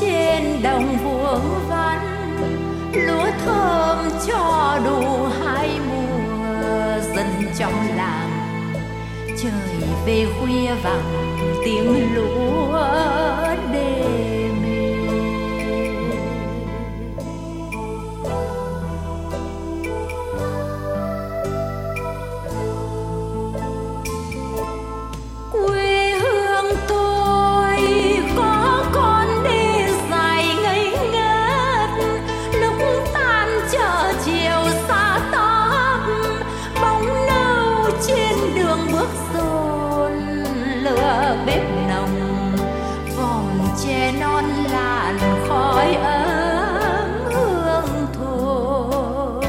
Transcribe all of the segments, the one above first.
trên đồng vuông vắn. Lúa thơm cho đủ hai mùa dân trong làng. Trời về khuya vàng tiếng lúa bếp nồng vòng che non làn khói ấm hương thôn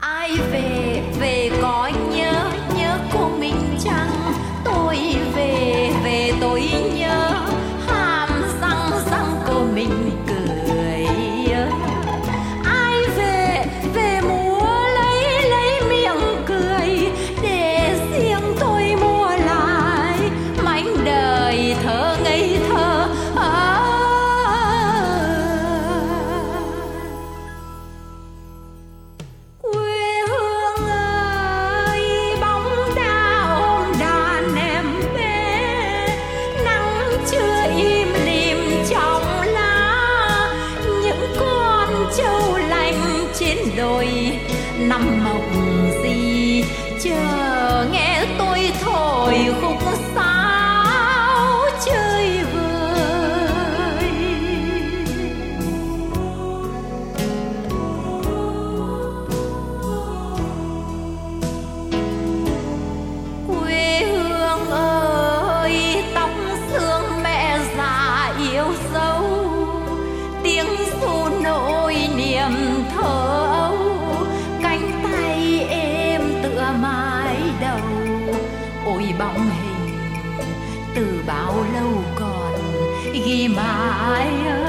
ai về về có nhớ nhớ cô mình chăng? Tôi về về tôi nhớ tôi nằm mộng gì? Chờ nghe tôi thổi khúc sáo chơi vơi. Quê hương ơi, tóc xương mẹ già yêu dấu. Tiếng ru nỗi niềm thơ 来。